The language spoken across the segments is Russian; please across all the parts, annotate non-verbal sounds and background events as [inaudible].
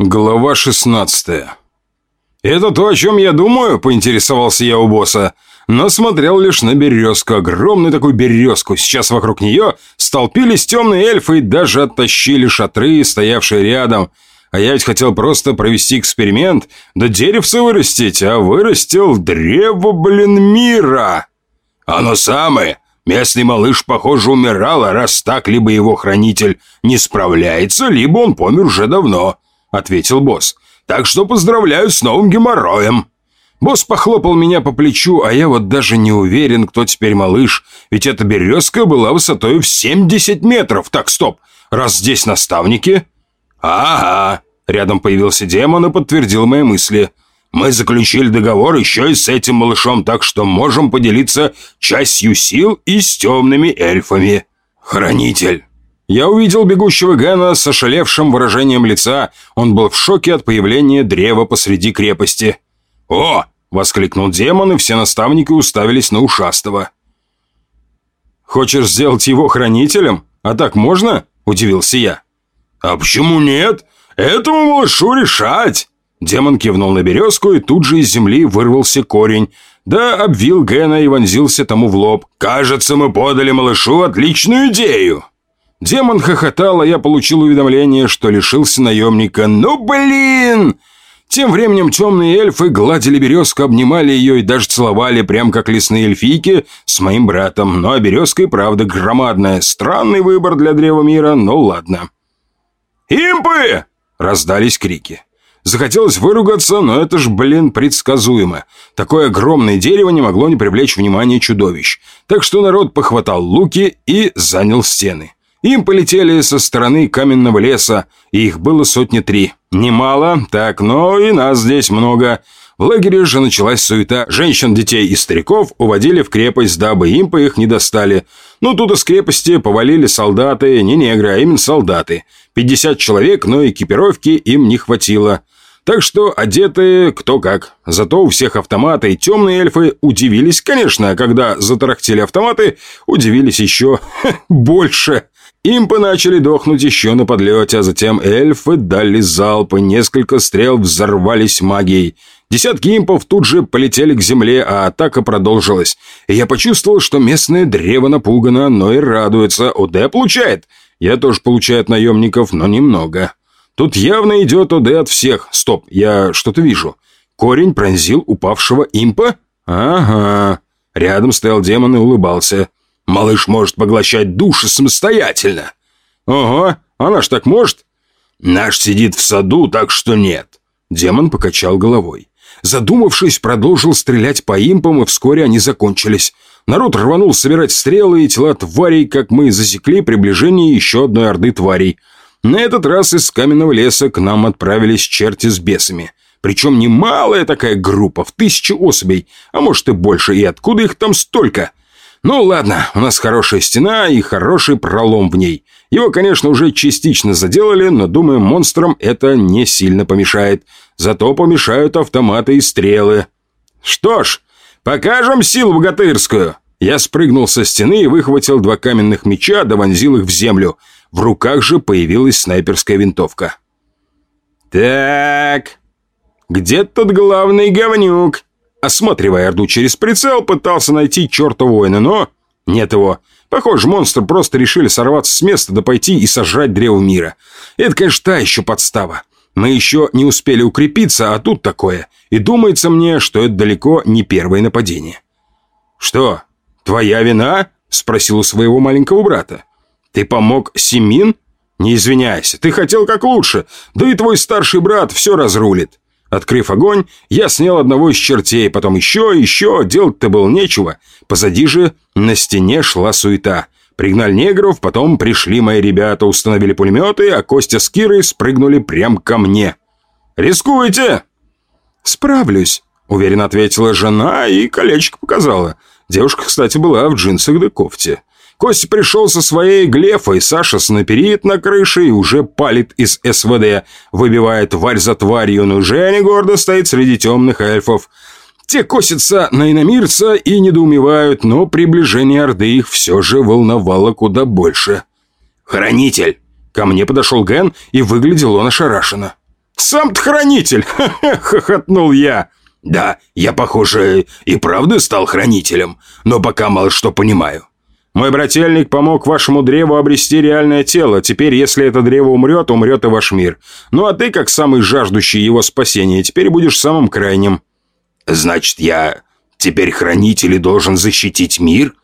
Глава 16 «Это то, о чем я думаю?» – поинтересовался я у босса. Но смотрел лишь на березку, огромную такую березку. Сейчас вокруг нее столпились темные эльфы и даже оттащили шатры, стоявшие рядом. А я ведь хотел просто провести эксперимент, да деревце вырастить, а вырастил древо, блин, мира. Оно самое. Местный малыш, похоже, умирал, а раз так, либо его хранитель не справляется, либо он помер уже давно. — ответил босс. «Так что поздравляю с новым геморроем!» Босс похлопал меня по плечу, а я вот даже не уверен, кто теперь малыш, ведь эта березка была высотой в 70 метров. Так, стоп, раз здесь наставники... «Ага», — рядом появился демон и подтвердил мои мысли. «Мы заключили договор еще и с этим малышом, так что можем поделиться частью сил и с темными эльфами. Хранитель». Я увидел бегущего Гэна с ошалевшим выражением лица. Он был в шоке от появления древа посреди крепости. «О!» — воскликнул демон, и все наставники уставились на ушастого. «Хочешь сделать его хранителем? А так можно?» — удивился я. «А почему нет? Этому малышу решать!» Демон кивнул на березку, и тут же из земли вырвался корень. Да обвил Гэна и вонзился тому в лоб. «Кажется, мы подали малышу отличную идею!» Демон хохотал, а я получил уведомление, что лишился наемника. «Ну, блин!» Тем временем темные эльфы гладили березку, обнимали ее и даже целовали, прям как лесные эльфийки с моим братом. Ну а березка и правда громадная. Странный выбор для древа мира, но ладно. «Импы!» – раздались крики. Захотелось выругаться, но это ж, блин, предсказуемо. Такое огромное дерево не могло не привлечь внимание чудовищ. Так что народ похватал луки и занял стены. Им полетели со стороны каменного леса, их было сотни три. Немало, так, но и нас здесь много. В лагере же началась суета. Женщин, детей и стариков уводили в крепость, дабы импы их не достали. Ну, тут из крепости повалили солдаты, не негры, а именно солдаты. 50 человек, но экипировки им не хватило. Так что одеты кто как. Зато у всех автоматы, и темные эльфы удивились, конечно, когда затарахтели автоматы, удивились еще [laughs] больше. Импы начали дохнуть еще на подлете, а затем эльфы дали залпы, несколько стрел взорвались магией. Десятки импов тут же полетели к земле, а атака продолжилась. И я почувствовал, что местное древо напугано, но и радуется. ОД получает. Я тоже получаю от наемников, но немного. Тут явно идет ОД от всех. Стоп, я что-то вижу. Корень пронзил упавшего импа? Ага. Рядом стоял демон и улыбался. Малыш может поглощать души самостоятельно. Ого, она ж так может? Наш сидит в саду, так что нет. Демон покачал головой. Задумавшись, продолжил стрелять по импам, и вскоре они закончились. Народ рванул собирать стрелы и тела тварей, как мы засекли приближение еще одной орды тварей. На этот раз из каменного леса к нам отправились черти с бесами. Причем немалая такая группа, в тысячи особей, а может и больше, и откуда их там столько? Ну ладно, у нас хорошая стена и хороший пролом в ней. Его, конечно, уже частично заделали, но, думаю, монстрам это не сильно помешает. Зато помешают автоматы и стрелы. Что ж, покажем силу богатырскую. Я спрыгнул со стены и выхватил два каменных меча, да вонзил их в землю. В руках же появилась снайперская винтовка. «Так, где тут главный говнюк?» Осматривая Орду через прицел, пытался найти черта воина, но... Нет его. Похоже, монстры просто решили сорваться с места да пойти и сожрать древо мира. Это, конечно, та еще подстава. Мы еще не успели укрепиться, а тут такое. И думается мне, что это далеко не первое нападение. «Что, твоя вина?» – спросил у своего маленького брата. «Ты помог Семин?» «Не извиняйся, ты хотел как лучше, да и твой старший брат все разрулит». Открыв огонь, я снял одного из чертей, потом еще, еще, делать-то было нечего. Позади же на стене шла суета. Пригнали негров, потом пришли мои ребята, установили пулеметы, а Костя с Кирой спрыгнули прямо ко мне. «Рискуете?» «Справлюсь», — уверенно ответила жена и колечко показала. Девушка, кстати, была в джинсах да кофте. Костя пришел со своей глефой, Саша снайперит на крыше и уже палит из СВД, выбивает тварь за тварью, но Женя гордо стоит среди темных эльфов. Те косятся на иномирца и недоумевают, но приближение Орды их все же волновало куда больше. «Хранитель!» Ко мне подошел Ген, и выглядел он ошарашенно. «Сам-то хранитель!» [laughs] — хохотнул я. «Да, я, похоже, и правда стал хранителем, но пока мало что понимаю». «Мой брательник помог вашему древу обрести реальное тело. Теперь, если это древо умрет, умрет и ваш мир. Ну а ты, как самый жаждущий его спасения, теперь будешь самым крайним». «Значит, я теперь хранитель и должен защитить мир?»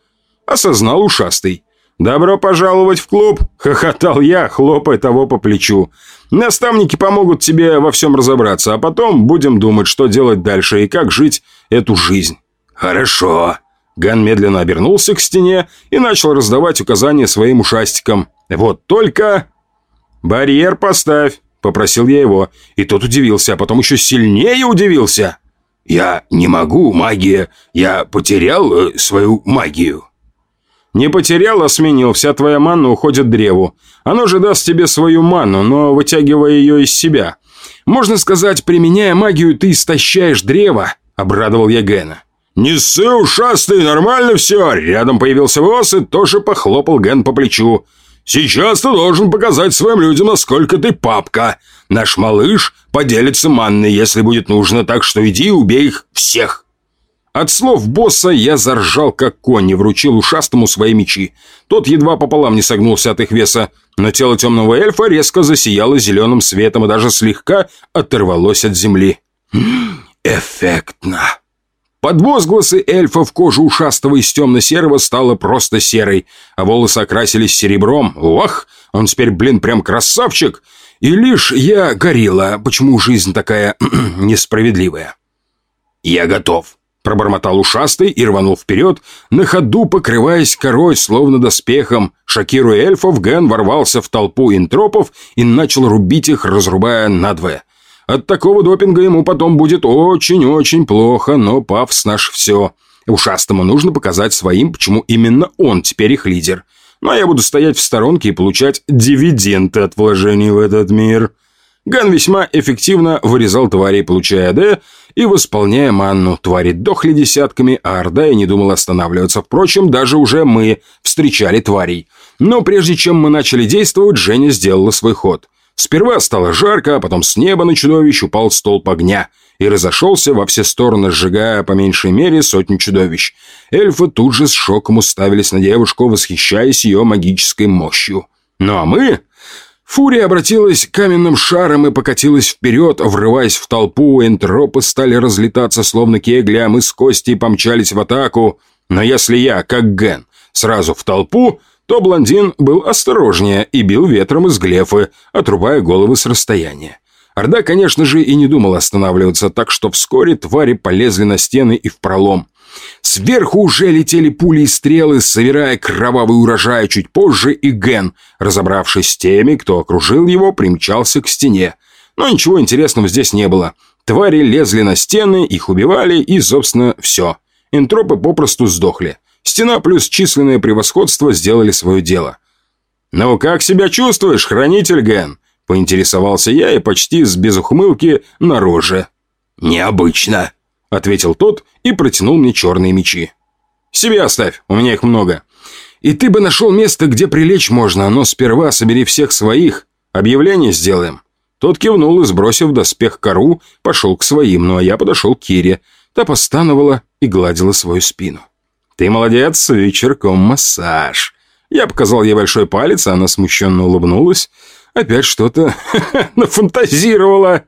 Осознал ушастый. «Добро пожаловать в клуб!» — хохотал я, хлопая того по плечу. «Наставники помогут тебе во всем разобраться, а потом будем думать, что делать дальше и как жить эту жизнь». «Хорошо». Ган медленно обернулся к стене и начал раздавать указания своим ушастикам. «Вот только...» «Барьер поставь», — попросил я его. И тот удивился, а потом еще сильнее удивился. «Я не могу, магия. Я потерял э, свою магию». Не потерял, а сменил. Вся твоя манна уходит древу. Оно же даст тебе свою манну, но вытягивая ее из себя. Можно сказать, применяя магию, ты истощаешь древо, обрадовал я Гена. «Не ссы, ушастый, нормально все!» Рядом появился Вос и тоже похлопал Ген по плечу. «Сейчас ты должен показать своим людям, насколько ты папка. Наш малыш поделится манной, если будет нужно, так что иди и убей их всех». От слов босса я заржал, как конь, и вручил ушастому свои мечи. Тот едва пополам не согнулся от их веса, но тело темного эльфа резко засияло зеленым светом и даже слегка оторвалось от земли. «Эффектно!» Под возгласы эльфа в кожу ушастого из темно-серого стало просто серой, а волосы окрасились серебром. Ох, он теперь, блин, прям красавчик! И лишь я горела, почему жизнь такая [clears throat] несправедливая. «Я готов», Пробормотал ушастый и рванул вперед, на ходу покрываясь корой, словно доспехом. Шокируя эльфов, Ген ворвался в толпу интропов и начал рубить их, разрубая надвое. От такого допинга ему потом будет очень-очень плохо, но Павс наш все. Ушастому нужно показать своим, почему именно он теперь их лидер. Ну а я буду стоять в сторонке и получать дивиденды от вложений в этот мир. Ган весьма эффективно вырезал тварей, получая АД, и восполняя манну. Твари дохли десятками, а Орда и не думала останавливаться. Впрочем, даже уже мы встречали тварей. Но прежде чем мы начали действовать, Женя сделала свой ход. Сперва стало жарко, а потом с неба на чудовищ упал столб огня и разошелся во все стороны, сжигая по меньшей мере сотню чудовищ. Эльфы тут же с шоком уставились на девушку, восхищаясь ее магической мощью. Ну а мы... Фурия обратилась каменным шаром и покатилась вперед, врываясь в толпу, энтропы стали разлетаться, словно кегли, а мы с Костей помчались в атаку. Но если я, как Ген, сразу в толпу, то блондин был осторожнее и бил ветром из глефы, отрубая головы с расстояния. Орда, конечно же, и не думала останавливаться, так что вскоре твари полезли на стены и в пролом. Сверху уже летели пули и стрелы, собирая кровавый урожай чуть позже, и Ген, разобравшись с теми, кто окружил его, примчался к стене. Но ничего интересного здесь не было. Твари лезли на стены, их убивали, и, собственно, все. Энтропы попросту сдохли. Стена плюс численное превосходство сделали свое дело. «Ну, как себя чувствуешь, хранитель Ген?» Поинтересовался я и почти с безухмылки на. «Необычно», — ответил тот и протянул мне черные мечи. «Себе оставь, у меня их много. И ты бы нашел место, где прилечь можно, но сперва собери всех своих. Объявление сделаем». Тот кивнул и, сбросив доспех кору, пошел к своим, ну а я подошел к Кире. Та постановала и гладила свою спину. «Ты молодец, вечерком массаж». Я показал ей большой палец, а она смущенно улыбнулась. Опять что-то [laughs] нафантазировала.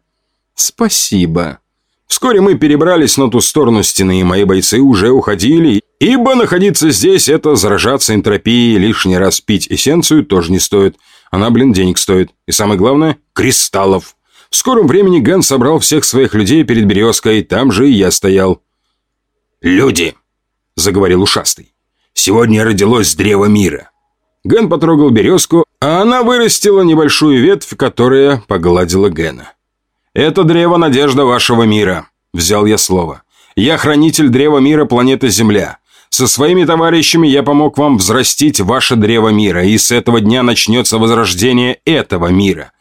«Спасибо». Вскоре мы перебрались на ту сторону стены, и мои бойцы уже уходили, ибо находиться здесь – это заражаться энтропией, лишний раз пить эссенцию тоже не стоит. Она, блин, денег стоит. И самое главное – кристаллов. В скором времени Ген собрал всех своих людей перед березкой, там же и я стоял. «Люди!» – заговорил ушастый. «Сегодня родилось древо мира». Ген потрогал березку, а она вырастила небольшую ветвь, которая погладила Гена. «Это древо надежда вашего мира», – взял я слово. «Я хранитель древа мира планеты Земля. Со своими товарищами я помог вам взрастить ваше древо мира, и с этого дня начнется возрождение этого мира.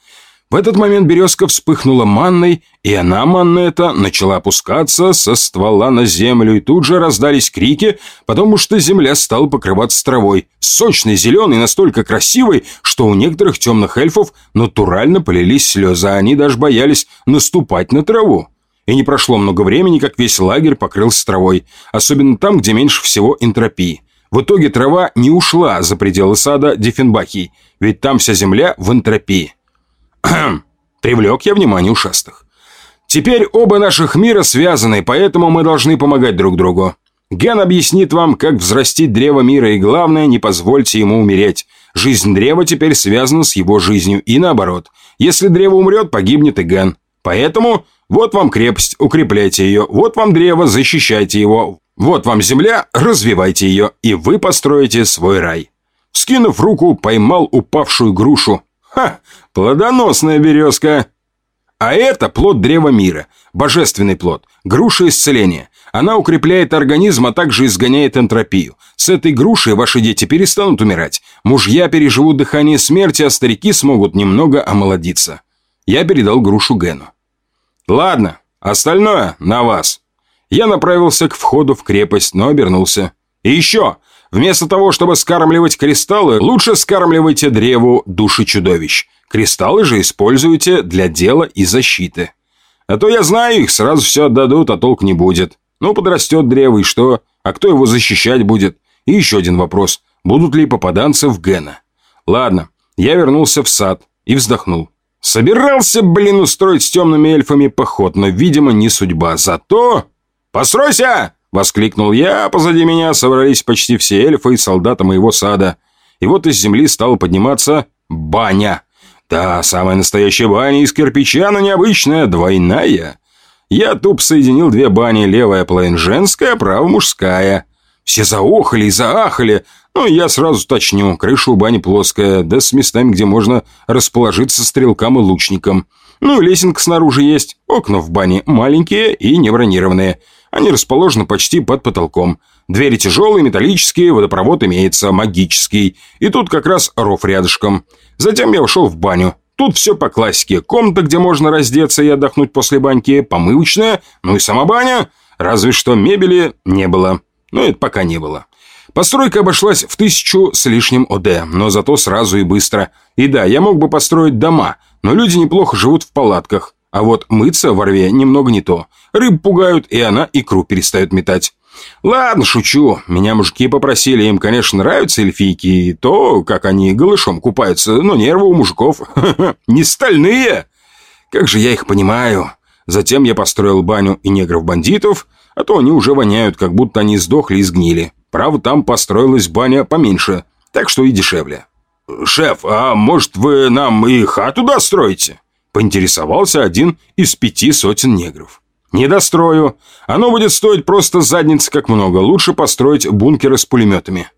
В этот момент березка вспыхнула манной, и она, манна эта, начала опускаться со ствола на землю, и тут же раздались крики, потому что земля стала покрываться травой, сочной, зеленой, настолько красивой, что у некоторых темных эльфов натурально полились слезы, а они даже боялись наступать на траву. И не прошло много времени, как весь лагерь покрылся травой, особенно там, где меньше всего энтропии. В итоге трава не ушла за пределы сада Диффенбахий, ведь там вся земля в энтропии. [clears throat] Привлек я внимание ушастых. Теперь оба наших мира связаны, поэтому мы должны помогать друг другу. Ген объяснит вам, как взрастить древо мира, и главное, не позвольте ему умереть. Жизнь древа теперь связана с его жизнью, и наоборот. Если древо умрет, погибнет и Ген. Поэтому вот вам крепость, укрепляйте ее, вот вам древо, защищайте его, вот вам земля, развивайте ее, и вы построите свой рай. Скинув руку, поймал упавшую грушу. Ха! Плодоносная березка! А это плод древа мира, божественный плод, груша исцеления. Она укрепляет организм, а также изгоняет энтропию. С этой грушей ваши дети перестанут умирать. Мужья переживут дыхание смерти, а старики смогут немного омолодиться. Я передал грушу Гену. Ладно, остальное на вас. Я направился к входу в крепость, но обернулся. И еще, Вместо того, чтобы скармливать кристаллы, лучше скармливайте древу души чудовищ. Кристаллы же используйте для дела и защиты. А то я знаю их, сразу все отдадут, а толк не будет. Ну, подрастет древо, и что? А кто его защищать будет? И еще один вопрос. Будут ли попаданцы в Гена? Ладно, я вернулся в сад и вздохнул. Собирался, блин, устроить с темными эльфами поход, но, видимо, не судьба. Зато... «Постройся!» Воскликнул я, а позади меня собрались почти все эльфы и солдаты моего сада. И вот из земли стала подниматься баня. Да, самая настоящая баня из кирпича, но необычная, двойная. Я туп соединил две бани, левая половина женская, правая мужская. Все заохали и заахали, но я сразу уточню, крыша у бани плоская, да с местами, где можно расположиться стрелкам и лучникам. Ну лесенка снаружи есть, окна в бане маленькие и не бронированные – они расположены почти под потолком. Двери тяжелые, металлические, водопровод имеется, магический. И тут как раз ров рядышком. Затем я ушел в баню. Тут все по классике. Комната, где можно раздеться и отдохнуть после баньки, помывочная, ну и сама баня. Разве что мебели не было. Но это пока не было. Постройка обошлась в тысячу с лишним ОД, но зато сразу и быстро. И да, я мог бы построить дома, но люди неплохо живут в палатках. А вот мыться во рве немного не то. Рыб пугают, и она икру перестает метать. Ладно, шучу. Меня мужики попросили, им, конечно, нравятся эльфийки, и то, как они голышом купаются, но нервы у мужиков [laughs] не стальные. Как же я их понимаю. Затем я построил баню и негров-бандитов, а то они уже воняют, как будто они сдохли и сгнили. Правда, там построилась баня поменьше, так что и дешевле. «Шеф, а может, вы нам и хату достроите?» Поинтересовался один из пяти сотен негров. «Не дострою. Оно будет стоить просто задницы как много. Лучше построить бункеры с пулеметами».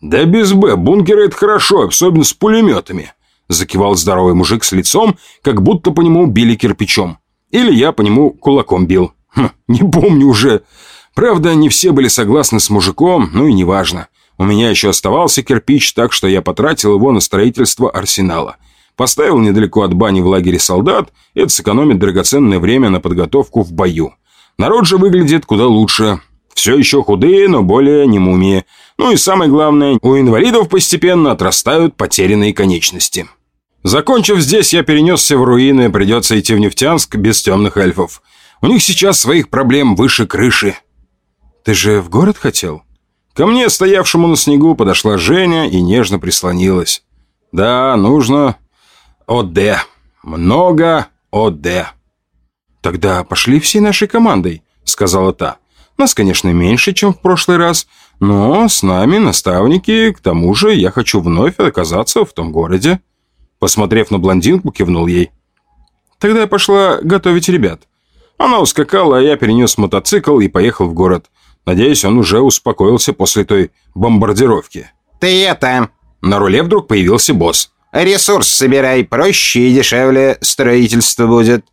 «Да без Б. Бункеры – это хорошо, особенно с пулеметами», – закивал здоровый мужик с лицом, как будто по нему били кирпичом. Или я по нему кулаком бил. Хм, не помню уже. Правда, не все были согласны с мужиком, ну и неважно. У меня еще оставался кирпич, так что я потратил его на строительство арсенала. Поставил недалеко от бани в лагере солдат, это сэкономит драгоценное время на подготовку в бою. Народ же выглядит куда лучше. Все еще худые, но более не мумии. Ну и самое главное, у инвалидов постепенно отрастают потерянные конечности. Закончив здесь, я перенесся в руины, придется идти в Нефтянск без темных эльфов. У них сейчас своих проблем выше крыши. Ты же в город хотел? Ко мне, стоявшему на снегу, подошла Женя и нежно прислонилась. Да, нужно ОД. Много ОД. Тогда пошли всей нашей командой, сказала та. Нас, конечно, меньше, чем в прошлый раз, но с нами наставники, к тому же я хочу вновь оказаться в том городе. Посмотрев на блондинку, кивнул ей. Тогда я пошла готовить ребят. Она ускакала, а я перенес мотоцикл и поехал в город. Надеюсь, он уже успокоился после той бомбардировки. «Ты это...» На руле вдруг появился босс. Ресурс собирай, проще и дешевле строительство будет».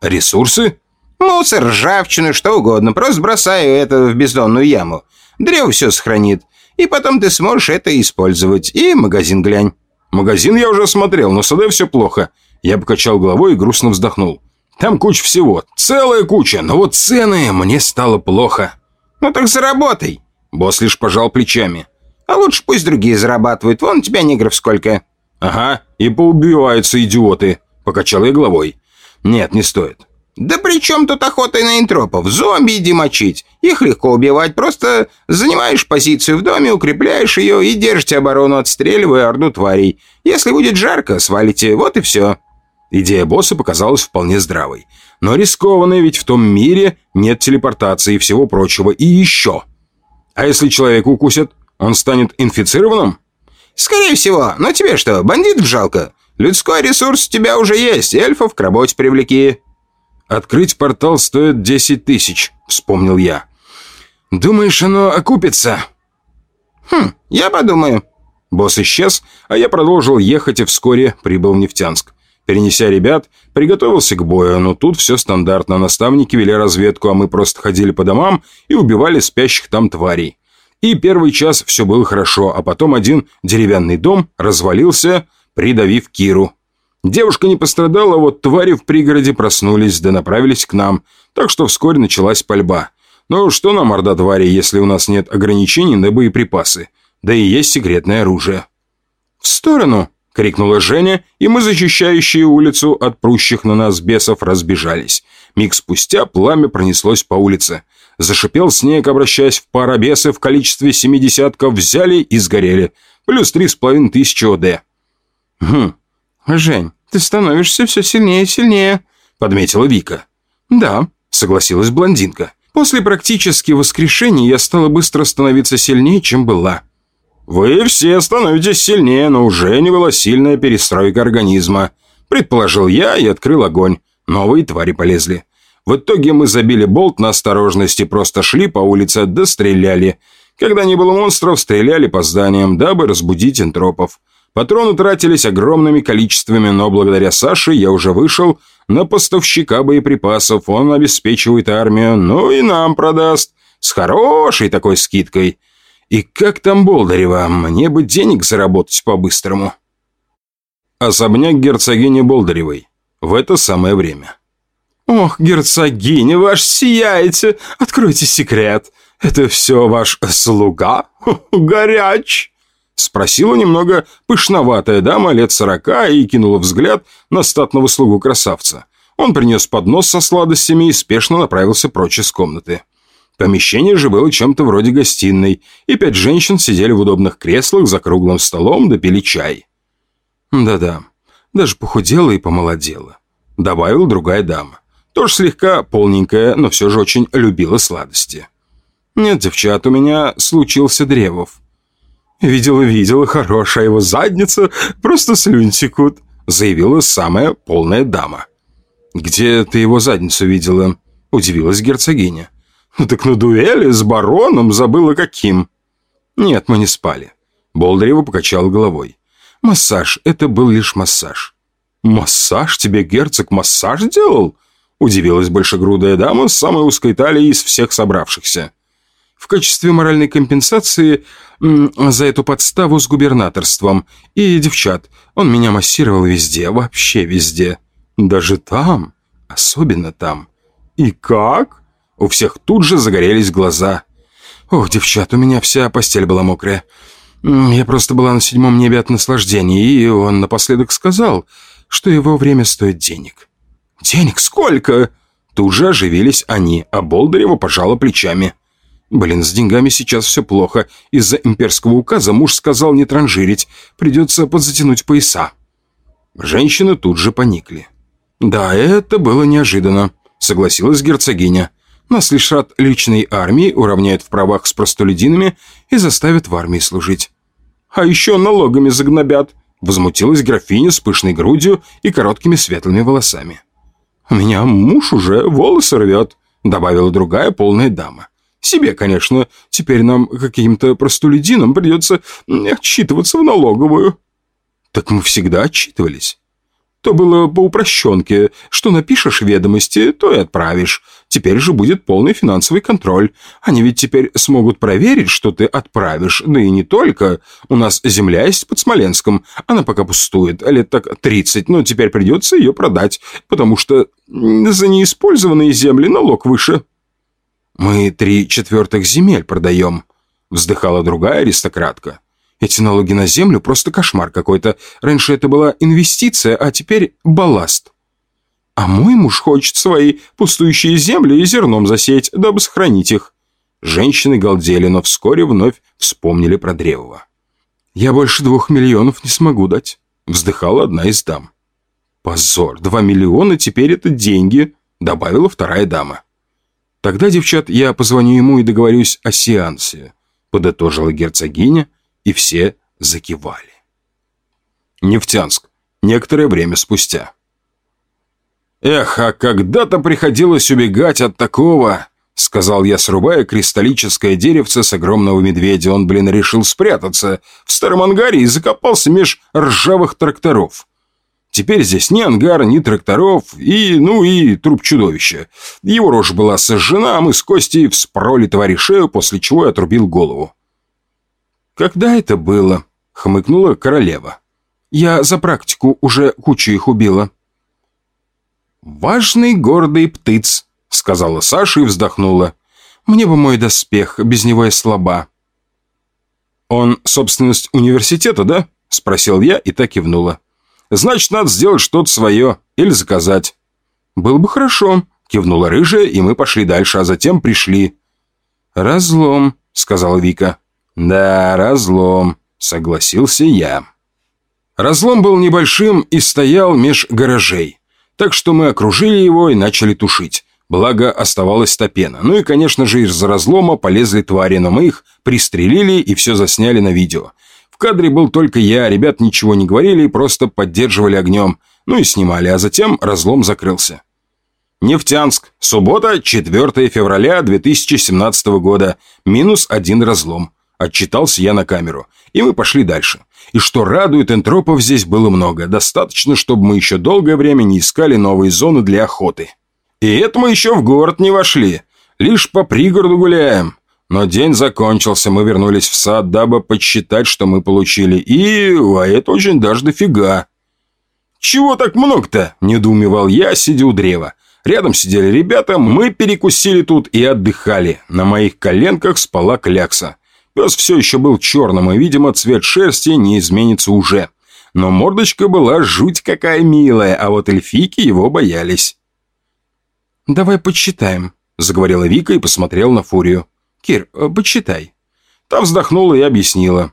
«Ресурсы?» «Мусор, ржавчину, что угодно. Просто бросаю это в бездонную яму. Древо все сохранит. И потом ты сможешь это использовать. И магазин глянь». «Магазин я уже смотрел, но с АД все плохо. Я покачал головой и грустно вздохнул. Там куча всего, целая куча, но вот цены мне стало плохо. Ну так заработай. Босс лишь пожал плечами. А лучше пусть другие зарабатывают, вон у тебя негров сколько. Ага, и поубиваются идиоты. Покачал я головой. Нет, не стоит. «Да при чем тут охота на интропов? Зомби иди мочить. Их легко убивать. Просто занимаешь позицию в доме, укрепляешь ее и держите оборону, отстреливая орду тварей. Если будет жарко, свалите. Вот и все». Идея босса показалась вполне здравой. Но рискованной, ведь в том мире нет телепортации и всего прочего. И еще. А если человека укусят, он станет инфицированным? «Скорее всего. Но тебе что, бандитов жалко? Людской ресурс у тебя уже есть. Эльфов к работе привлеки». «Открыть портал стоит десять тысяч», — вспомнил я. «Думаешь, оно окупится?» «Хм, я подумаю». Босс исчез, а я продолжил ехать и вскоре прибыл в Нефтянск. Перенеся ребят, приготовился к бою, но тут все стандартно. Наставники вели разведку, а мы просто ходили по домам и убивали спящих там тварей. И первый час все было хорошо, а потом один деревянный дом развалился, придавив Киру. Девушка не пострадала, вот твари в пригороде проснулись да направились к нам, так что вскоре началась пальба. Но что нам, орда твари, если у нас нет ограничений на боеприпасы? Да и есть секретное оружие. «В сторону!» — крикнула Женя, и мы, защищающие улицу от прущих на нас бесов, разбежались. Миг спустя пламя пронеслось по улице. Зашипел снег, обращаясь в парабесы в количестве семидесятков, взяли и сгорели. Плюс три с половиной тысячи ОД. «Хм, «Жень, ты становишься все сильнее и сильнее», — подметила Вика. «Да», — согласилась блондинка. «После практически воскрешения я стала быстро становиться сильнее, чем была». «Вы все становитесь сильнее, но уже не была сильная перестройка организма», — предположил я и открыл огонь. Новые твари полезли. В итоге мы забили болт на осторожности, просто шли по улице, да стреляли. Когда не было монстров, стреляли по зданиям, дабы разбудить энтропов. Патроны тратились огромными количествами, но благодаря Саше я уже вышел на поставщика боеприпасов. Он обеспечивает армию, ну и нам продаст. С хорошей такой скидкой. И как там Болдарева? Мне бы денег заработать по-быстрому. Особняк герцогини Болдаревой. В это самое время. «Ох, герцогиня, ваш сияете! Откройте секрет! Это все ваш слуга? Горяч!» Спросила немного пышноватая дама лет сорока и кинула взгляд на статного слугу красавца. Он принес поднос со сладостями и спешно направился прочь из комнаты. Помещение же было чем-то вроде гостиной, и пять женщин сидели в удобных креслах за круглым столом да чай. «Да-да, даже похудела и помолодела», — добавила другая дама. Тоже слегка полненькая, но все же очень любила сладости. «Нет, девчат, у меня случился Древов. «Видела-видела, хорошая его задница, просто слюнь текут», заявила самая полная дама. «Где ты его задницу видела?» удивилась герцогиня. «Ну так на дуэли с бароном забыла каким». «Нет, мы не спали». Болдырева покачал головой. «Массаж, это был лишь массаж». «Массаж? Тебе герцог массаж делал?» Удивилась большегрудая дама с самой узкой талией из всех собравшихся. В качестве моральной компенсации за эту подставу с губернаторством. И, девчат, он меня массировал везде, вообще везде. Даже там, особенно там. И как? У всех тут же загорелись глаза. Ох, девчат, у меня вся постель была мокрая. Я просто была на седьмом небе от наслаждения, и он напоследок сказал, что его время стоит денег. «Денег сколько?» Тут же оживились они, а Болдырева пожала плечами. Блин, с деньгами сейчас все плохо. Из-за имперского указа муж сказал не транжирить. Придется подзатянуть пояса. Женщины тут же поникли. «Да, это было неожиданно», — согласилась герцогиня. «Нас лишь рад личной армии уравняют в правах с простолюдинами и заставят в армии служить». «А еще налогами загнобят», — возмутилась графиня с пышной грудью и короткими светлыми волосами. «У меня муж уже волосы рвет», — добавила другая полная дама. Себе, конечно. Теперь нам, каким-то простолюдинам, придется отчитываться в налоговую». «Так мы всегда отчитывались». То было по упрощенке. Что напишешь ведомости, то и отправишь. Теперь же будет полный финансовый контроль. Они ведь теперь смогут проверить, что ты отправишь. Да и не только. У нас земля есть под Смоленском. Она пока пустует. Лет так 30. Но теперь придется ее продать. Потому что за неиспользованные земли налог выше. Мы три четвертых земель продаем. Вздыхала другая аристократка. Эти налоги на землю просто кошмар какой-то. Раньше это была инвестиция, а теперь балласт. А мой муж хочет свои пустующие земли и зерном засеять, дабы сохранить их. Женщины галдели, но вскоре вновь вспомнили про Древова. «Я больше двух миллионов не смогу дать», — вздыхала одна из дам. «Позор, два миллиона теперь это деньги», — добавила вторая дама. «Тогда, девчат, я позвоню ему и договорюсь о сеансе», — подытожила герцогиня, — и все закивали. Нефтянск. Некоторое время спустя. «Эх, а когда-то приходилось убегать от такого!» Сказал я, срубая кристаллическое деревце с огромного медведя. Он, блин, решил спрятаться в старом ангаре и закопался меж ржавых тракторов. Теперь здесь ни ангар, ни тракторов, и, ну, и труп чудовища. Его рожа была сожжена, а мы с Костей вспроли твари шею, после чего я отрубил голову. «Когда это было?» — хмыкнула королева. «Я за практику уже кучу их убила». «Важный гордый птиц», — сказала Саша и вздохнула. «Мне бы мой доспех, без него я слаба». «Он собственность университета, да?» — спросил я и так кивнула. «Значит, надо сделать что-то свое или заказать». «Было бы хорошо», — кивнула рыжая, и мы пошли дальше, а затем пришли. «Разлом», — сказала Вика. «Да, разлом», — согласился я. Разлом был небольшим и стоял меж гаражей, так что мы окружили его и начали тушить. Благо, оставалась топена. Ну и, конечно же, из разлома полезли твари, но мы их пристрелили и все засняли на видео. В кадре был только я, ребят ничего не говорили, просто поддерживали огнем. Ну и снимали, а затем разлом закрылся. Нефтянск. Суббота, 4 февраля 2017 года. Минус один разлом. Отчитался я на камеру. И мы пошли дальше. И что радует, энтропов здесь было много. Достаточно, чтобы мы еще долгое время не искали новые зоны для охоты. И это мы еще в город не вошли. Лишь по пригороду гуляем. Но день закончился, мы вернулись в сад, дабы подсчитать, что мы получили. И... а это очень даже дофига. «Чего так много-то?» – недоумевал я, сидя у древа. Рядом сидели ребята, мы перекусили тут и отдыхали. На моих коленках спала клякса. Пес все еще был черным, и, видимо, цвет шерсти не изменится уже. Но мордочка была жуть какая милая, а вот эльфийки его боялись. «Давай подсчитаем», — заговорила Вика и посмотрела на Фурию. «Кир, э, подсчитай». Та вздохнула и объяснила.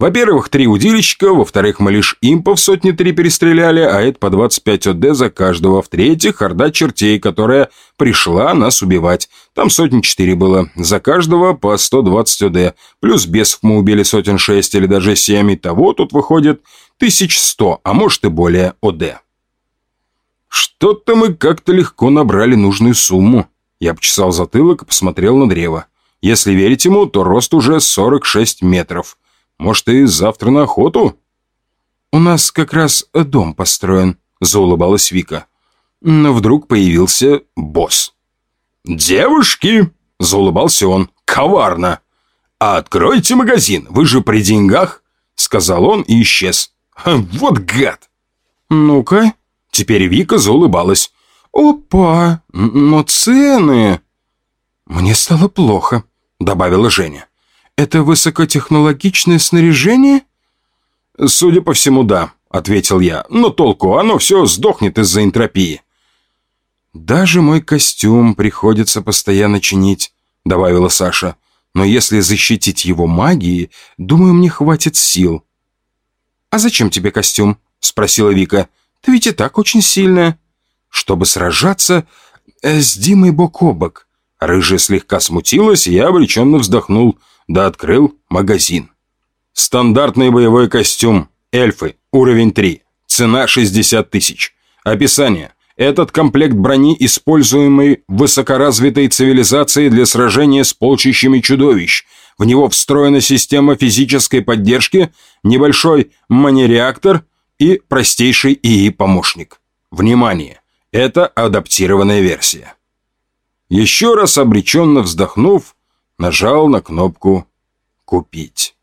Во-первых, три удильщика, во-вторых, мы лишь импов сотни три перестреляли, а это по 25 ОД за каждого. В-третьих, орда чертей, которая пришла нас убивать. Там сотни четыре было, за каждого по 120 ОД. Плюс бесов мы убили сотен шесть или даже семь, того тут выходит 1100, а может и более ОД. Что-то мы как-то легко набрали нужную сумму. Я почесал затылок и посмотрел на древо. Если верить ему, то рост уже 46 метров. Может, и завтра на охоту?» «У нас как раз дом построен», — заулыбалась Вика. Но вдруг появился босс. «Девушки!» — заулыбался он. «Коварно! Откройте магазин, вы же при деньгах!» — сказал он и исчез. «Вот гад!» «Ну-ка!» Теперь Вика заулыбалась. «Опа! Но цены...» «Мне стало плохо», — добавила Женя. «Это высокотехнологичное снаряжение?» «Судя по всему, да», — ответил я. «Но толку, оно все сдохнет из-за энтропии». «Даже мой костюм приходится постоянно чинить», — добавила Саша. «Но если защитить его магией, думаю, мне хватит сил». «А зачем тебе костюм?» — спросила Вика. «Ты ведь и так очень сильная». «Чтобы сражаться э, с Димой бок о бок». Рыжая слегка смутилась, и я обреченно вздохнул да открыл магазин. Стандартный боевой костюм. Эльфы. Уровень 3. Цена 60 тысяч. Описание. Этот комплект брони, используемый высокоразвитой цивилизации для сражения с полчищами чудовищ. В него встроена система физической поддержки, небольшой манереактор и простейший ИИ-помощник. Внимание! Это адаптированная версия. Еще раз обреченно вздохнув, нажал на кнопку «Купить».